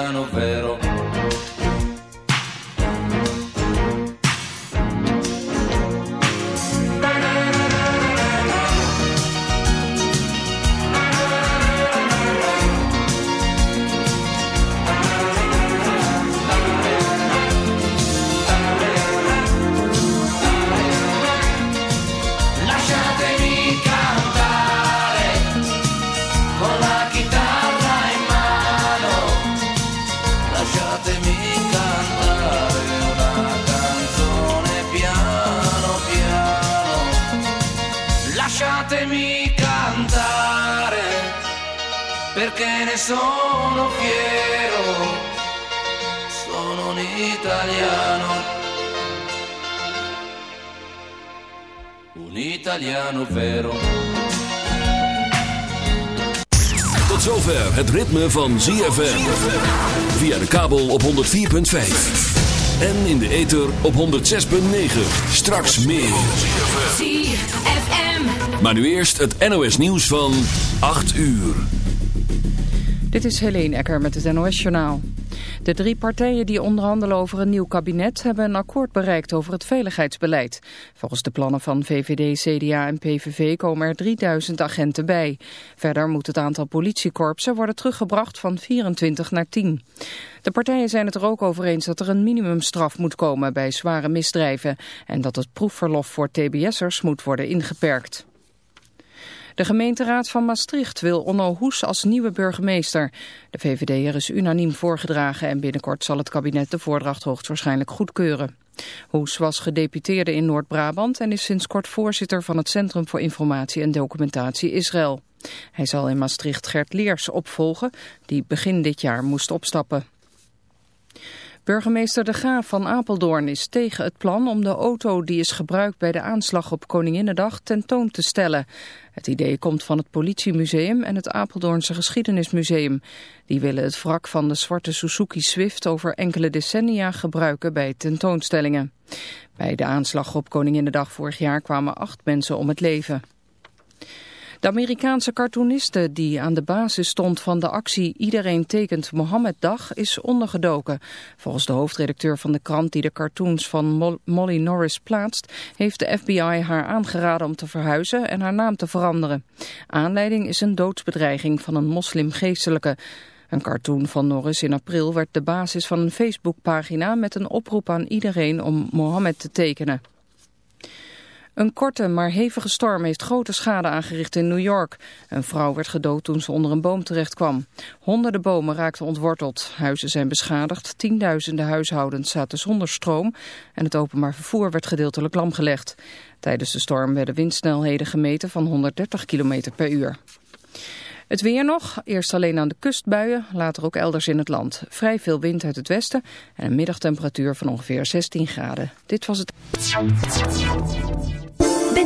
italiano vero. Sono fiero. Sono un italiano. Un italiano vero. Tot zover het ritme van ZFM. Via de kabel op 104.5. En in de ether op 106.9. Straks meer. ZFM. Maar nu eerst het NOS nieuws van 8 uur. Dit is Helene Ecker met het NOS-journaal. De drie partijen die onderhandelen over een nieuw kabinet hebben een akkoord bereikt over het veiligheidsbeleid. Volgens de plannen van VVD, CDA en PVV komen er 3000 agenten bij. Verder moet het aantal politiekorpsen worden teruggebracht van 24 naar 10. De partijen zijn het er ook over eens dat er een minimumstraf moet komen bij zware misdrijven en dat het proefverlof voor tbs'ers moet worden ingeperkt. De gemeenteraad van Maastricht wil Onno Hoes als nieuwe burgemeester. De VVD'er is unaniem voorgedragen en binnenkort zal het kabinet de voordracht hoogstwaarschijnlijk goedkeuren. Hoes was gedeputeerde in Noord-Brabant en is sinds kort voorzitter van het Centrum voor Informatie en Documentatie Israël. Hij zal in Maastricht Gert Leers opvolgen, die begin dit jaar moest opstappen. Burgemeester De Graaf van Apeldoorn is tegen het plan om de auto die is gebruikt bij de aanslag op Koninginnedag tentoon te stellen. Het idee komt van het politiemuseum en het Apeldoornse geschiedenismuseum. Die willen het wrak van de zwarte Suzuki Swift over enkele decennia gebruiken bij tentoonstellingen. Bij de aanslag op Koninginnedag vorig jaar kwamen acht mensen om het leven. De Amerikaanse cartooniste die aan de basis stond van de actie Iedereen tekent Mohammed-dag is ondergedoken. Volgens de hoofdredacteur van de krant die de cartoons van Molly Norris plaatst, heeft de FBI haar aangeraden om te verhuizen en haar naam te veranderen. Aanleiding is een doodsbedreiging van een moslimgeestelijke. Een cartoon van Norris in april werd de basis van een Facebookpagina met een oproep aan iedereen om Mohammed te tekenen. Een korte maar hevige storm heeft grote schade aangericht in New York. Een vrouw werd gedood toen ze onder een boom terecht kwam. Honderden bomen raakten ontworteld. Huizen zijn beschadigd, tienduizenden huishoudens zaten zonder stroom... en het openbaar vervoer werd gedeeltelijk lamgelegd. Tijdens de storm werden windsnelheden gemeten van 130 km per uur. Het weer nog, eerst alleen aan de kust buien, later ook elders in het land. Vrij veel wind uit het westen en een middagtemperatuur van ongeveer 16 graden. Dit was het...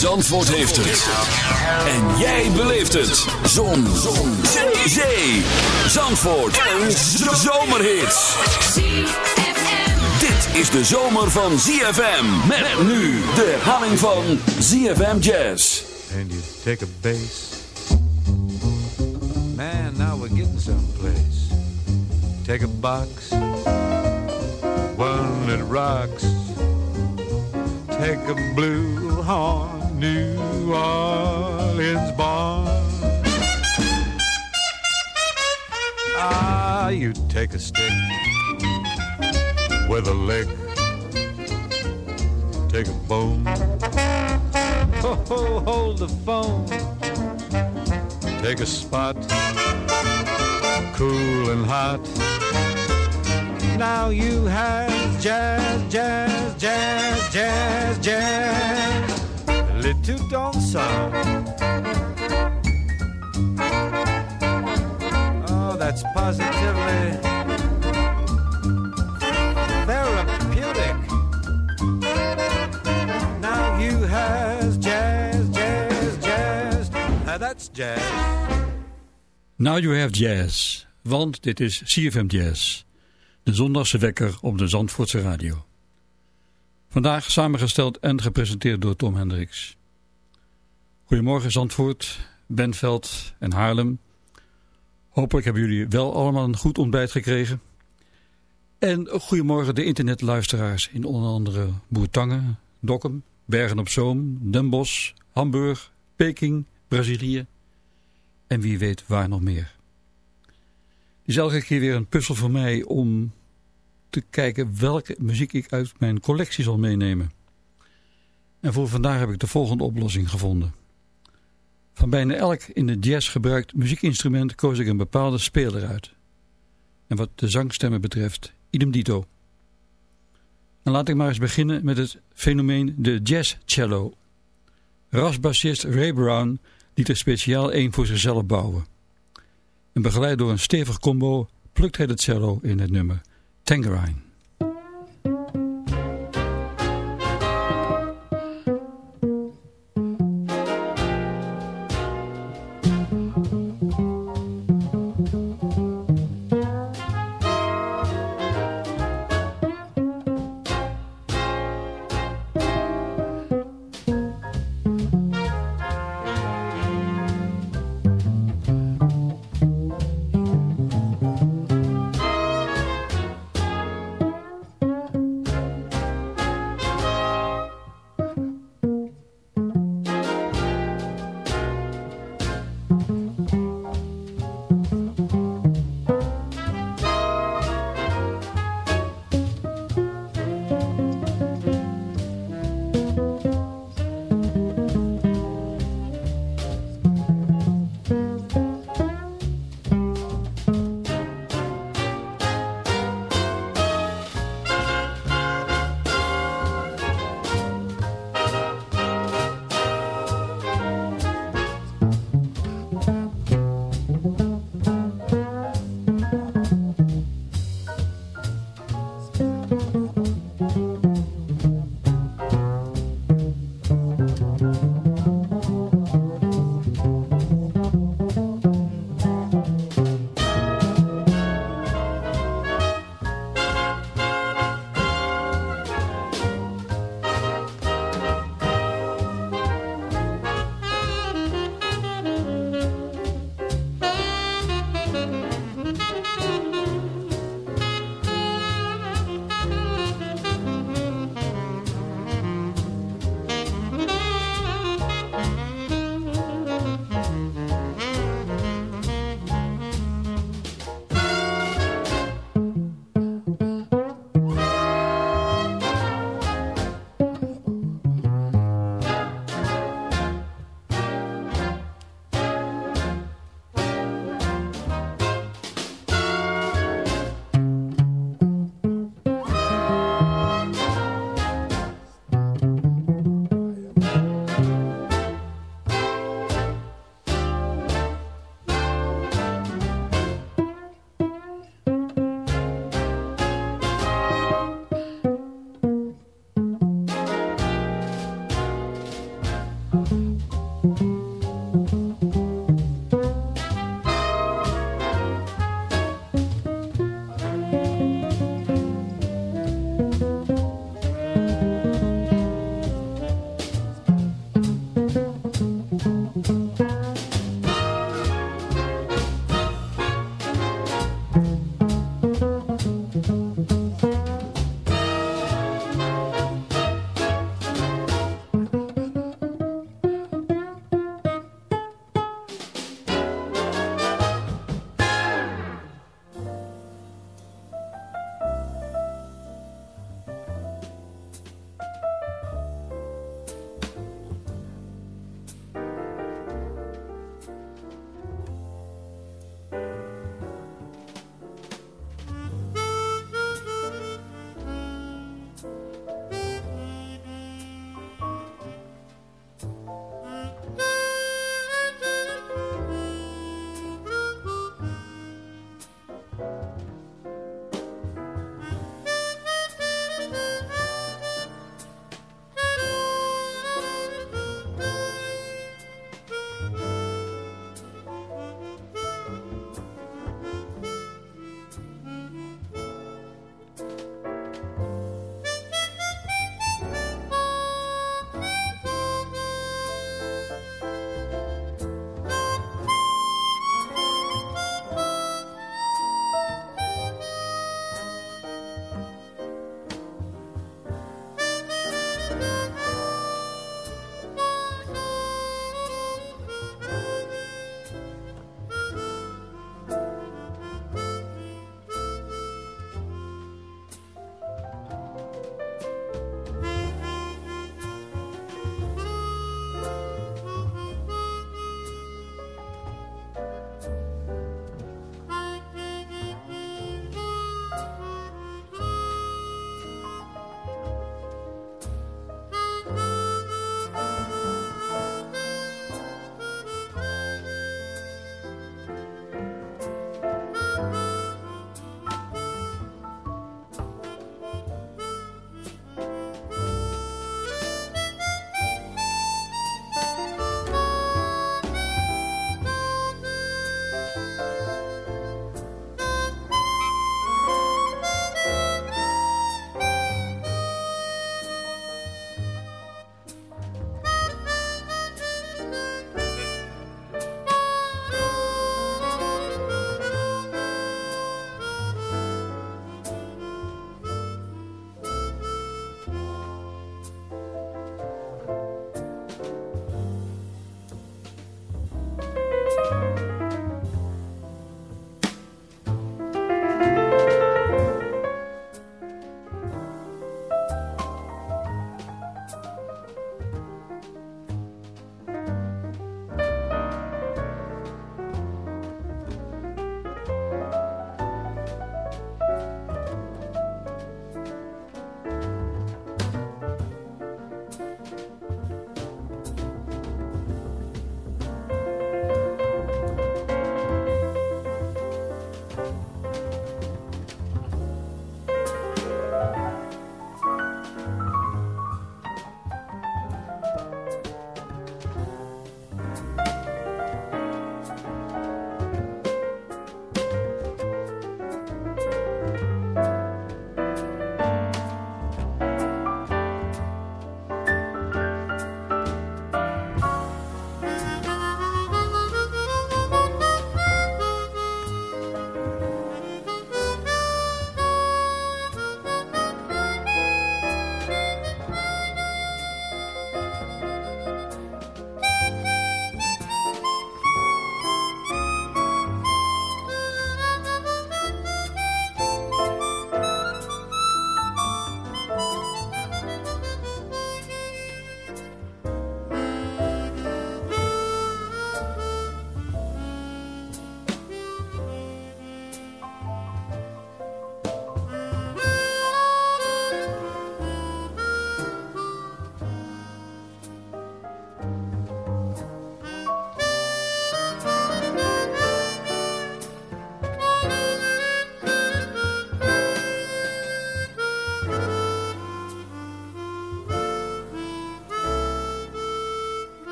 Zandvoort heeft het. En jij beleeft het. Zon. Zon. Zee. Zandvoort. Een zomerhit. Dit is de zomer van ZFM. Met nu de herhaling van ZFM Jazz. and you take a bass. Man, now we're getting someplace. Take a box, one that rocks. Take a blue horn, New Orleans barn. Ah, you take a stick with a lick. Take a bone. Ho, ho, hold the phone. Take a spot, cool and hot. Now you have jazz, jazz, jazz, jazz, jazz. A little don't sound. Oh, that's positively therapeutic. Now you has jazz, jazz, jazz. Now that's jazz. Now You Have Jazz, want dit is CFM Jazz, de zondagse wekker op de Zandvoortse radio. Vandaag samengesteld en gepresenteerd door Tom Hendricks. Goedemorgen Zandvoort, Benveld en Haarlem. Hopelijk hebben jullie wel allemaal een goed ontbijt gekregen. En goedemorgen de internetluisteraars in onder andere Boertangen, Dokkum, Bergen op Zoom, Den Bosch, Hamburg, Peking, Brazilië en wie weet waar nog meer. Het is elke keer weer een puzzel voor mij om te kijken welke muziek ik uit mijn collectie zal meenemen. En voor vandaag heb ik de volgende oplossing gevonden. Van bijna elk in de jazz gebruikt muziekinstrument koos ik een bepaalde speler uit. En wat de zangstemmen betreft, idem dito. En laat ik maar eens beginnen met het fenomeen de jazz cello. Rasbassist Ray Brown liet er speciaal één voor zichzelf bouwen. En begeleid door een stevig combo plukt hij het cello in het nummer Tangerine.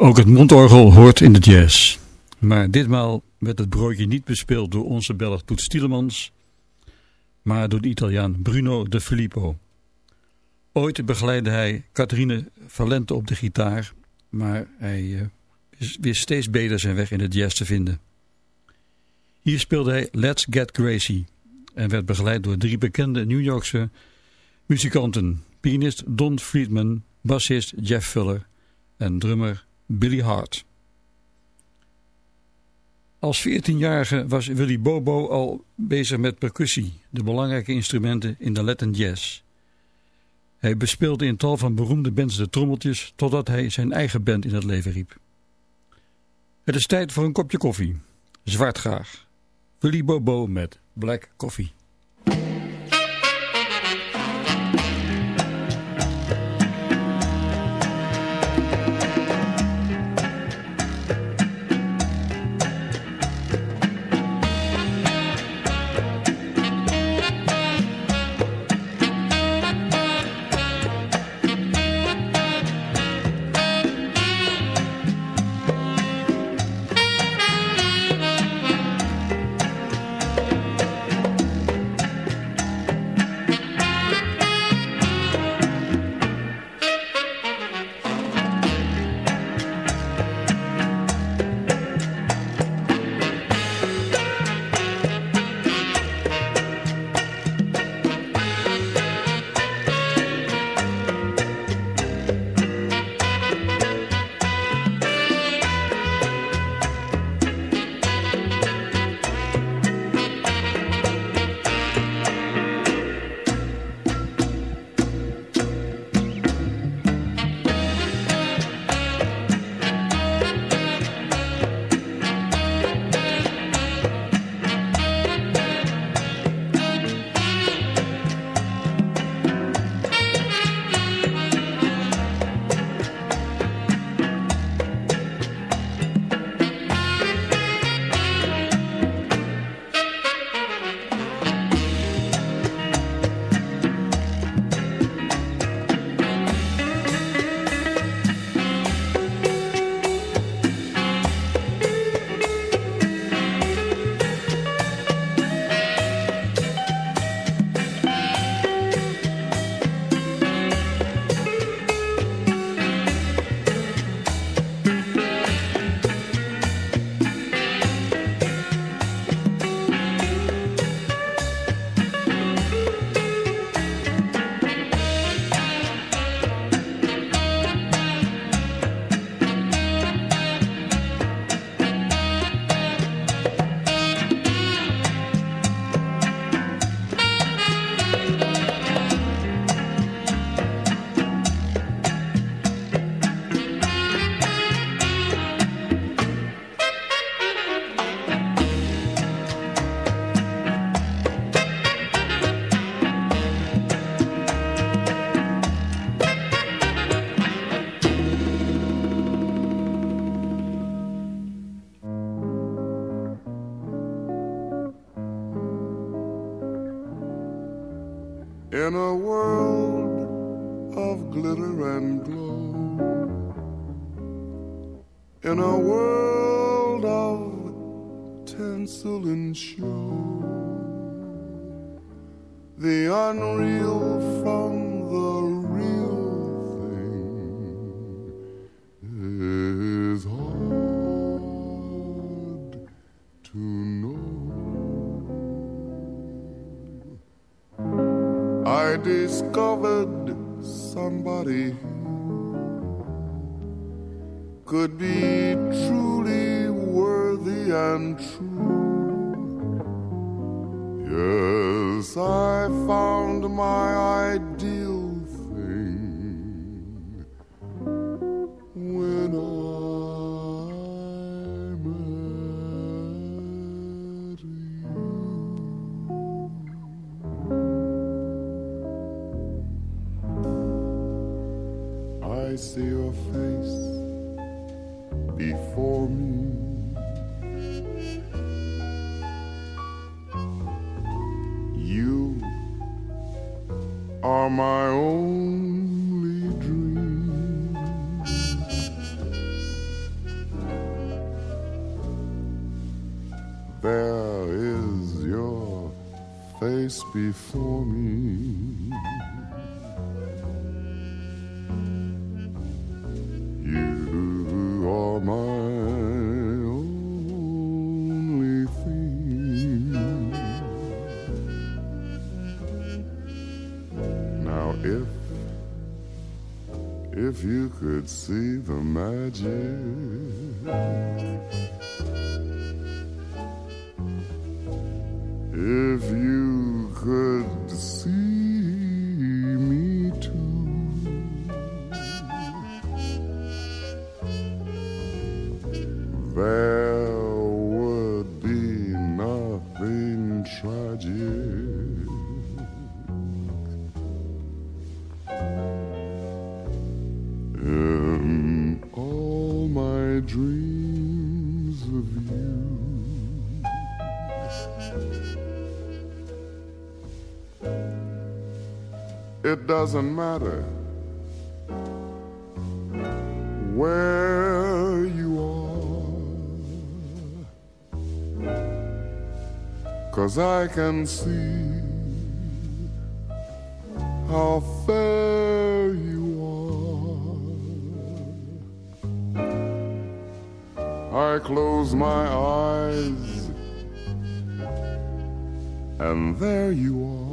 Ook het mondorgel hoort in de jazz. Maar ditmaal werd het broodje niet bespeeld door onze Belg Toet Stielemans, maar door de Italiaan Bruno de Filippo. Ooit begeleidde hij Catherine Valente op de gitaar, maar hij wist steeds beter zijn weg in de jazz te vinden. Hier speelde hij Let's Get Crazy en werd begeleid door drie bekende New Yorkse muzikanten. Pianist Don Friedman, bassist Jeff Fuller en drummer Billy Hart. Als 14-jarige was Willy Bobo al bezig met percussie, de belangrijke instrumenten in de Latin jazz. Hij bespeelde in tal van beroemde bands de trommeltjes totdat hij zijn eigen band in het leven riep. Het is tijd voor een kopje koffie. Zwart graag. Willy Bobo met Black Coffee. In a ideal face before me. You are my only thing. Now, if if you could see the magic doesn't matter where you are, cause I can see how fair you are. I close my eyes, and there you are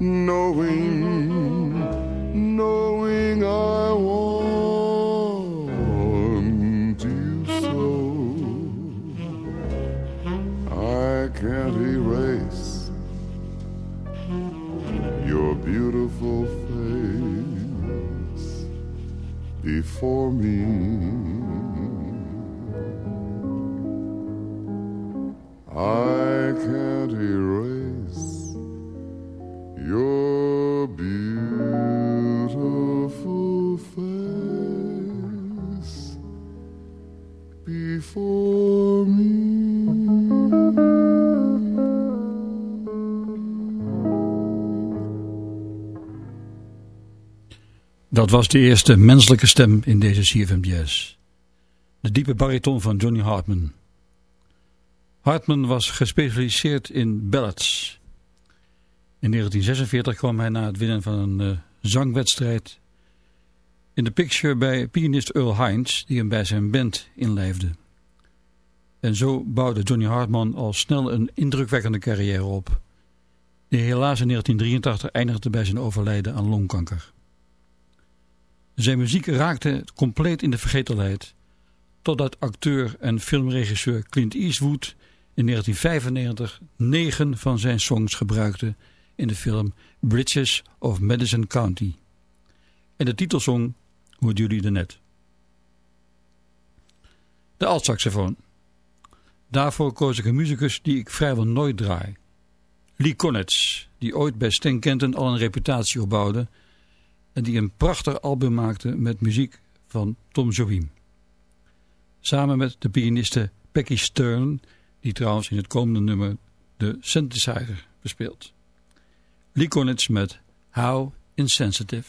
knowing, knowing I want you so. I can't erase your beautiful face before me. I can't erase Dat was de eerste menselijke stem in deze CFM Jazz. De diepe bariton van Johnny Hartman. Hartman was gespecialiseerd in ballads. In 1946 kwam hij na het winnen van een eh, zangwedstrijd in de picture bij pianist Earl Hines, die hem bij zijn band inlijfde. En zo bouwde Johnny Hartman al snel een indrukwekkende carrière op, die helaas in 1983 eindigde bij zijn overlijden aan longkanker. Zijn muziek raakte compleet in de vergetelheid, totdat acteur en filmregisseur Clint Eastwood in 1995 negen van zijn songs gebruikte in de film Bridges of Madison County. En de titelsong hoorden jullie daarnet. De altsaxofoon. Daarvoor koos ik een muzikus die ik vrijwel nooit draai. Lee Konitz, die ooit bij Stan Kenton al een reputatie opbouwde en die een prachtig album maakte met muziek van Tom Jobim. Samen met de pianiste Becky Stern, die trouwens in het komende nummer de synthesizer bespeelt. Lee met How Insensitive.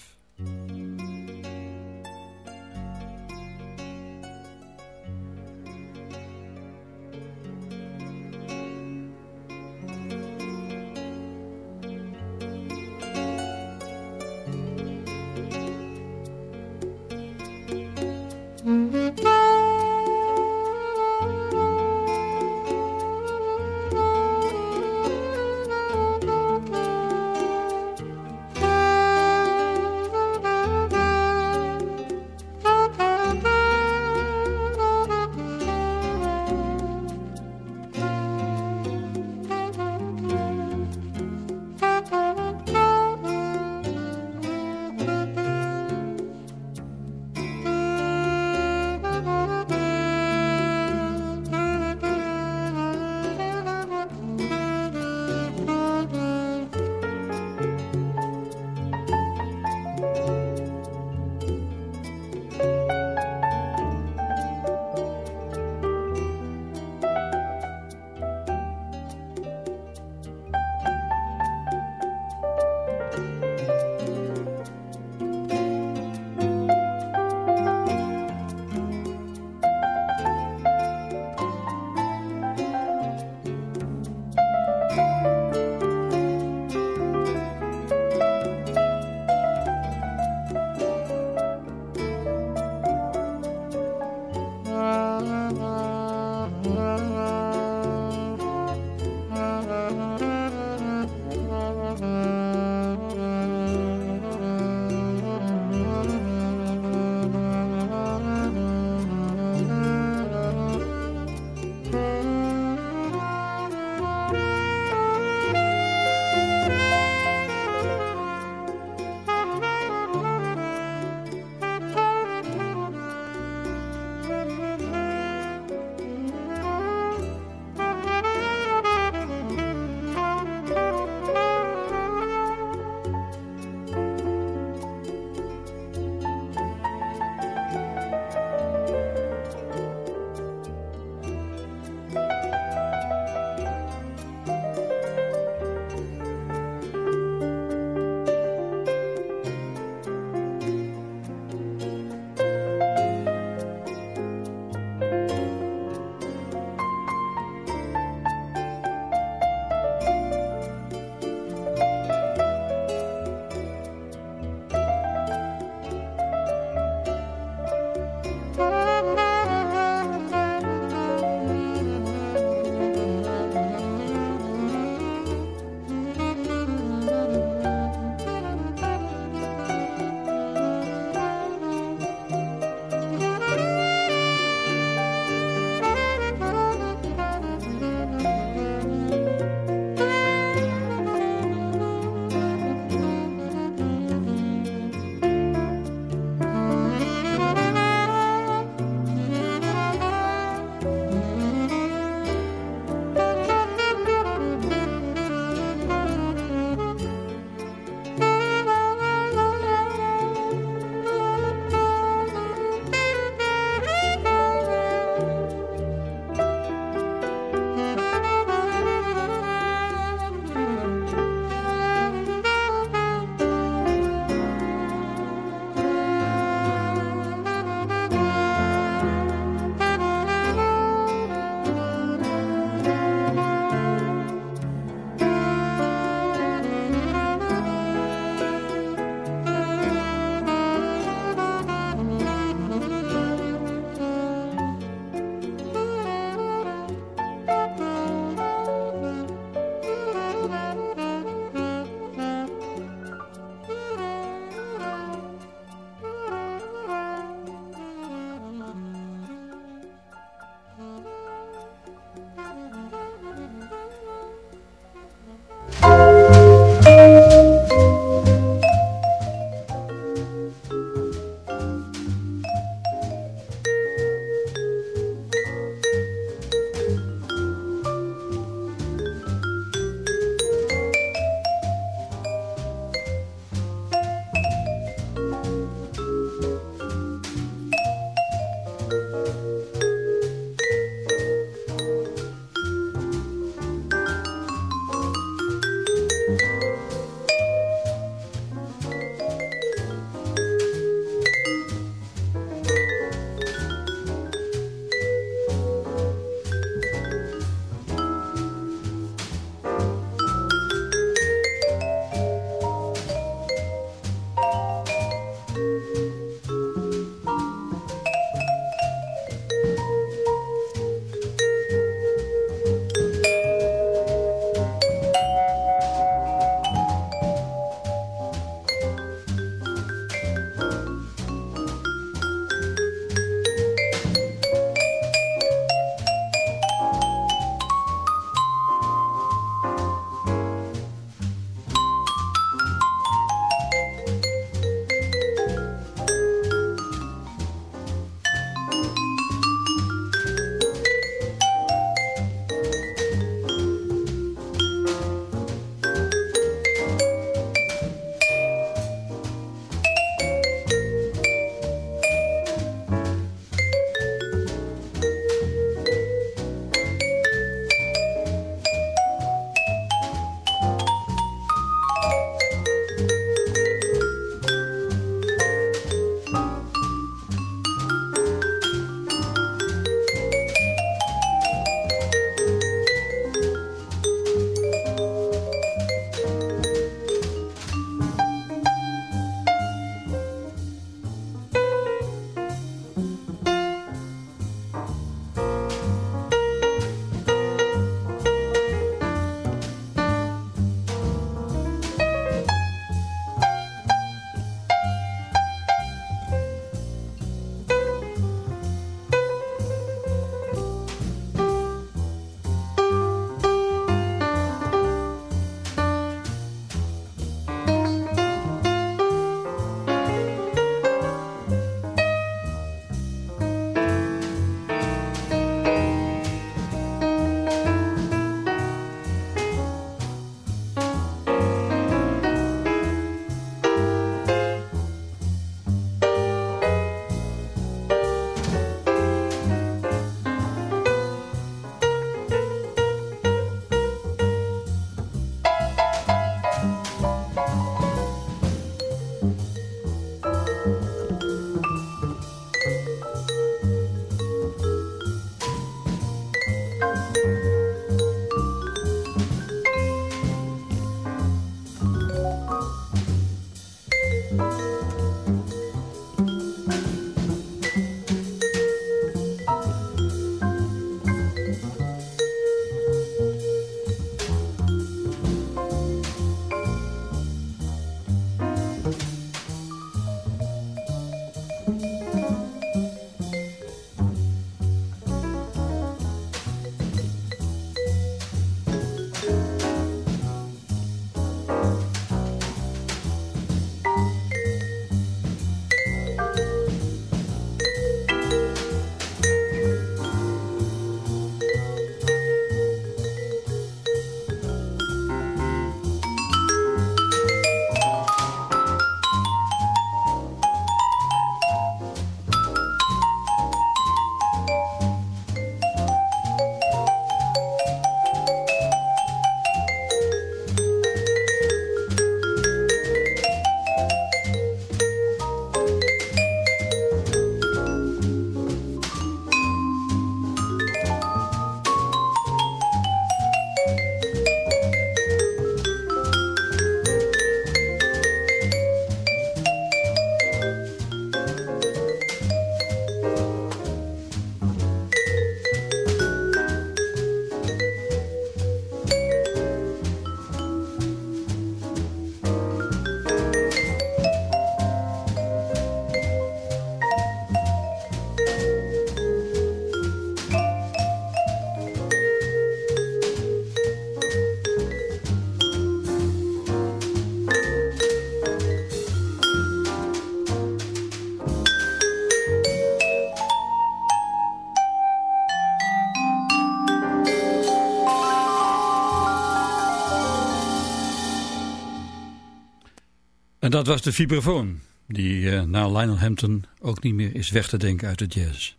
Dat was de vibrafoon, die uh, na Lionel Hampton ook niet meer is weg te denken uit de jazz.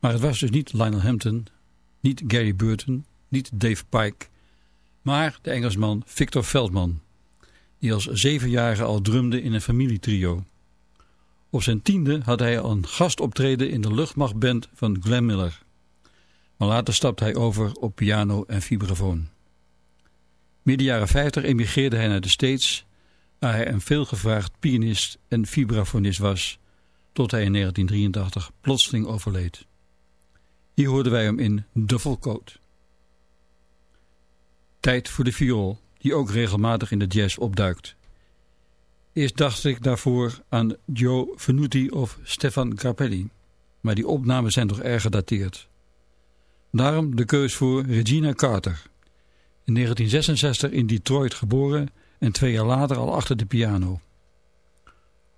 Maar het was dus niet Lionel Hampton, niet Gary Burton, niet Dave Pike, maar de Engelsman Victor Veldman, die als zevenjarige al drumde in een familietrio. Op zijn tiende had hij al een gastoptreden in de luchtmachtband van Glenn Miller. Maar later stapte hij over op piano en vibrafoon. Midden jaren 50 emigreerde hij naar de States, waar hij een veelgevraagd pianist en vibrafonist was, tot hij in 1983 plotseling overleed. Hier hoorden wij hem in Duffel Coat. Tijd voor de viool, die ook regelmatig in de jazz opduikt. Eerst dacht ik daarvoor aan Joe Venuti of Stefan Grappelli, maar die opnamen zijn toch erg gedateerd. Daarom de keus voor Regina Carter. In 1966 in Detroit geboren en twee jaar later al achter de piano.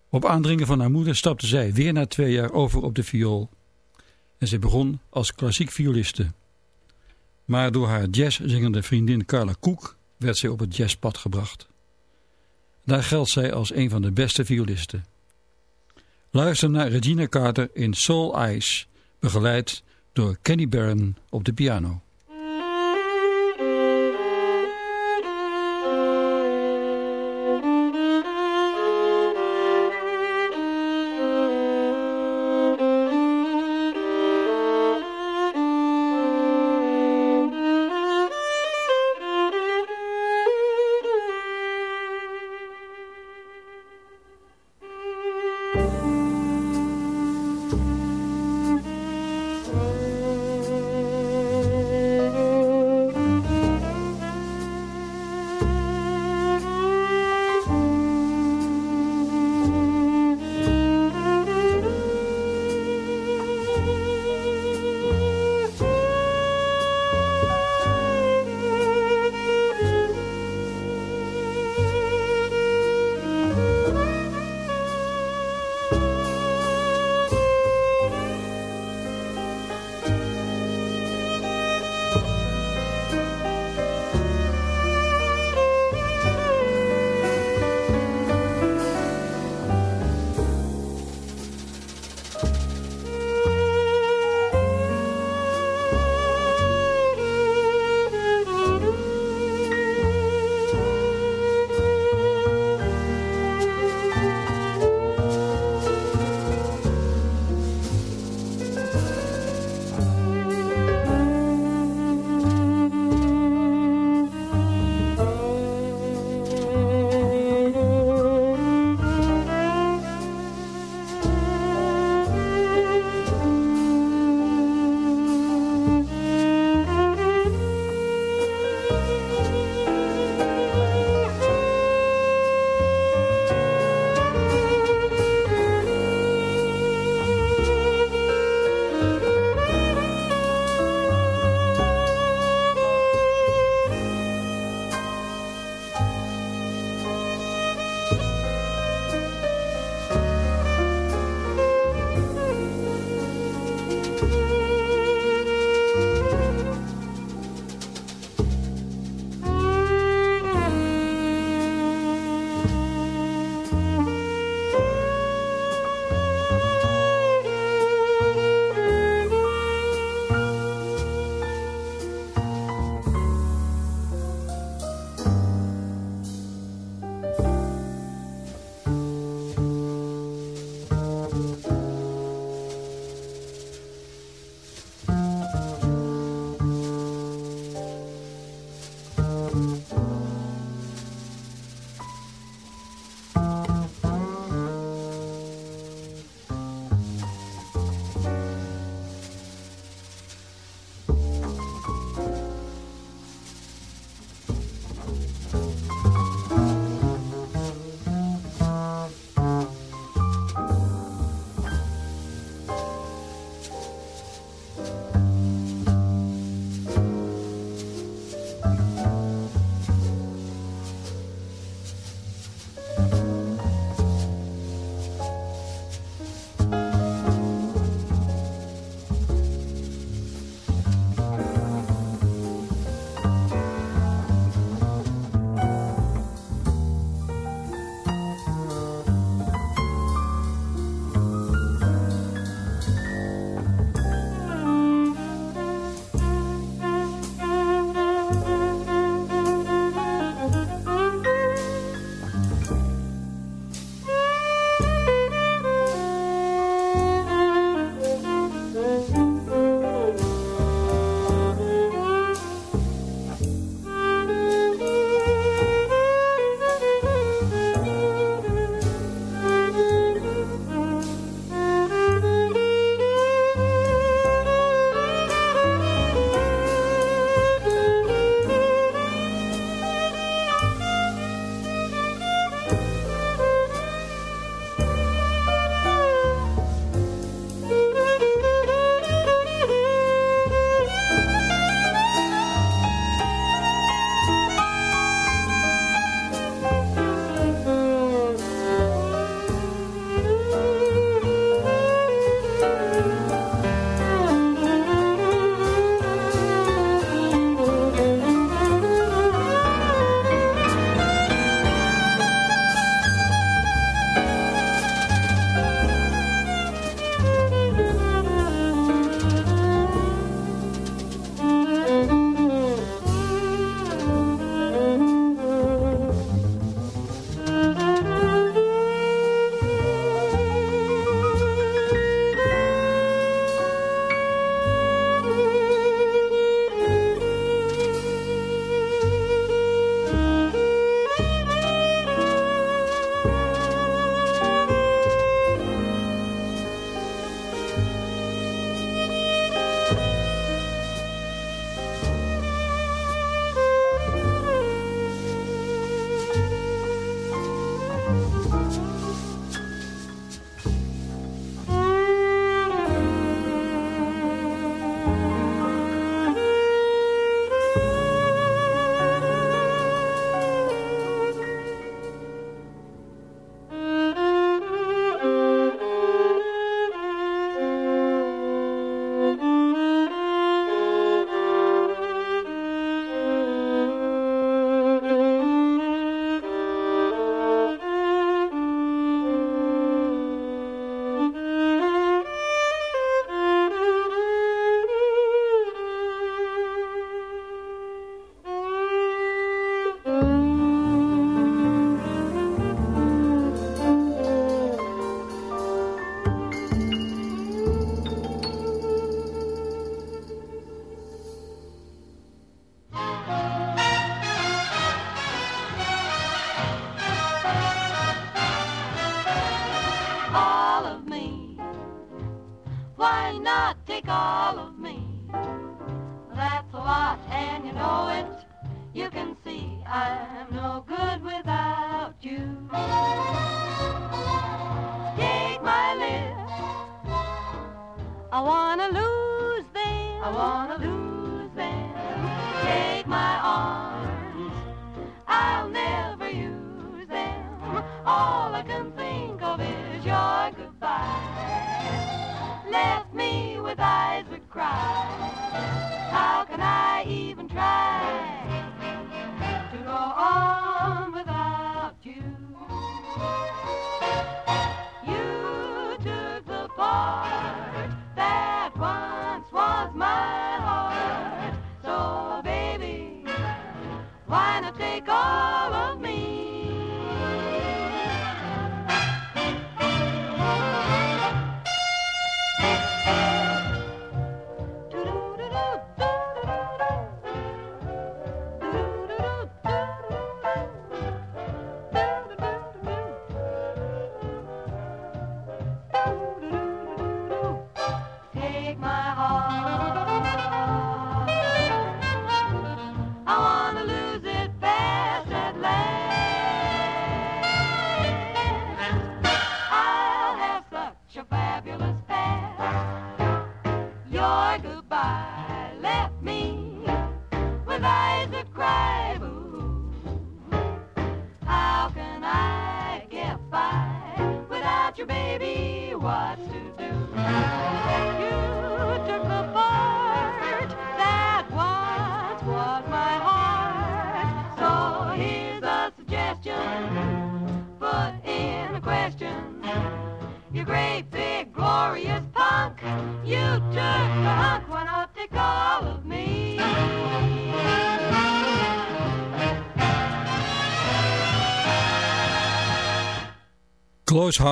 Op aandringen van haar moeder stapte zij weer na twee jaar over op de viool. En zij begon als klassiek violiste. Maar door haar jazzzingende vriendin Carla Koek werd zij op het jazzpad gebracht. Daar geldt zij als een van de beste violisten. Luister naar Regina Carter in Soul Eyes, begeleid door Kenny Barron op de piano.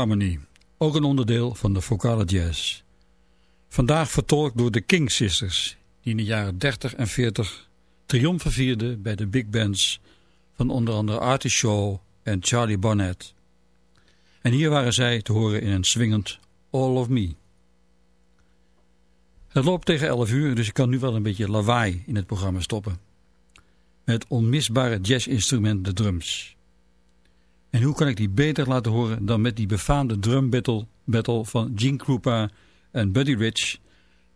Harmony, ook een onderdeel van de vocale jazz. Vandaag vertolkt door de King Sisters, die in de jaren 30 en 40 triomfen vierden bij de big bands van onder andere Artie Shaw en Charlie Barnett. En hier waren zij te horen in een swingend All of Me. Het loopt tegen 11 uur, dus ik kan nu wel een beetje lawaai in het programma stoppen. Met onmisbare jazzinstrument de drums. En hoe kan ik die beter laten horen dan met die befaamde drum battle, battle van Gene Krupa en Buddy Rich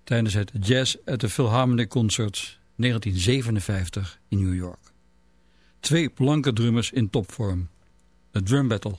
tijdens het Jazz at the Philharmonic Concert 1957 in New York. Twee blanke drummers in topvorm. De drum battle.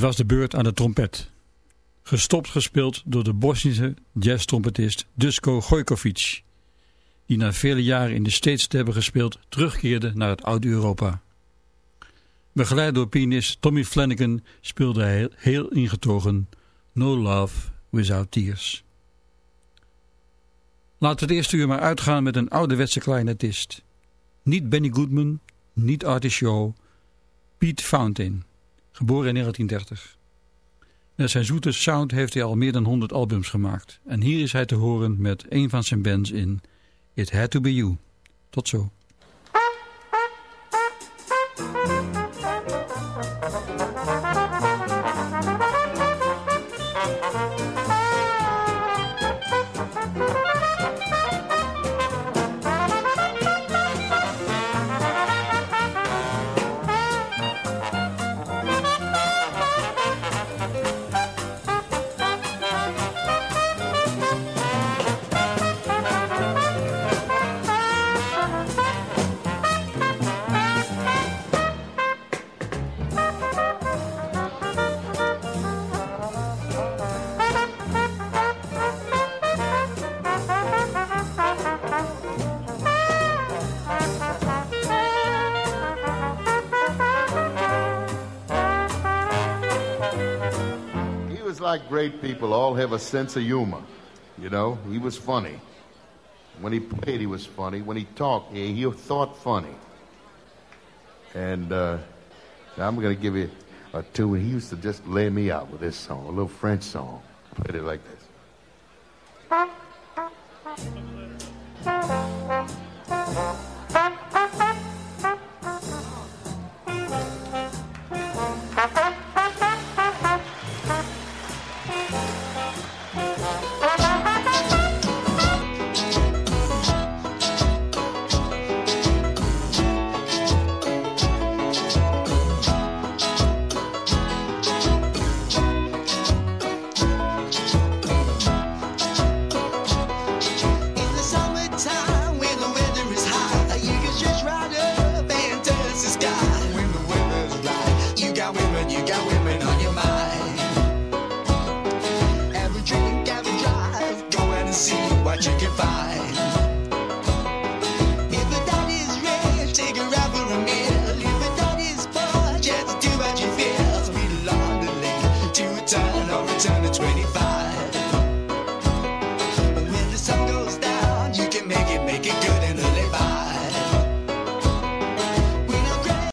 Het was de beurt aan de trompet. Gestopt gespeeld door de Bosnische jazztrompetist Dusko Gojkovic, die na vele jaren in de States te hebben gespeeld terugkeerde naar het oude Europa. Begeleid door pianist Tommy Flanagan speelde hij heel ingetogen No Love Without Tears. We het eerste uur maar uitgaan met een ouderwetse kleinetist. Niet Benny Goodman, niet Artie Shaw, Pete Fountain, geboren in 1930. Met zijn zoete sound heeft hij al meer dan 100 albums gemaakt. En hier is hij te horen met een van zijn bands in It Had To Be You. Tot zo. like great people all have a sense of humor. You know, he was funny. When he played, he was funny. When he talked, he, he thought funny. And uh, I'm going to give you a tune. He used to just lay me out with this song, a little French song. Put it like this.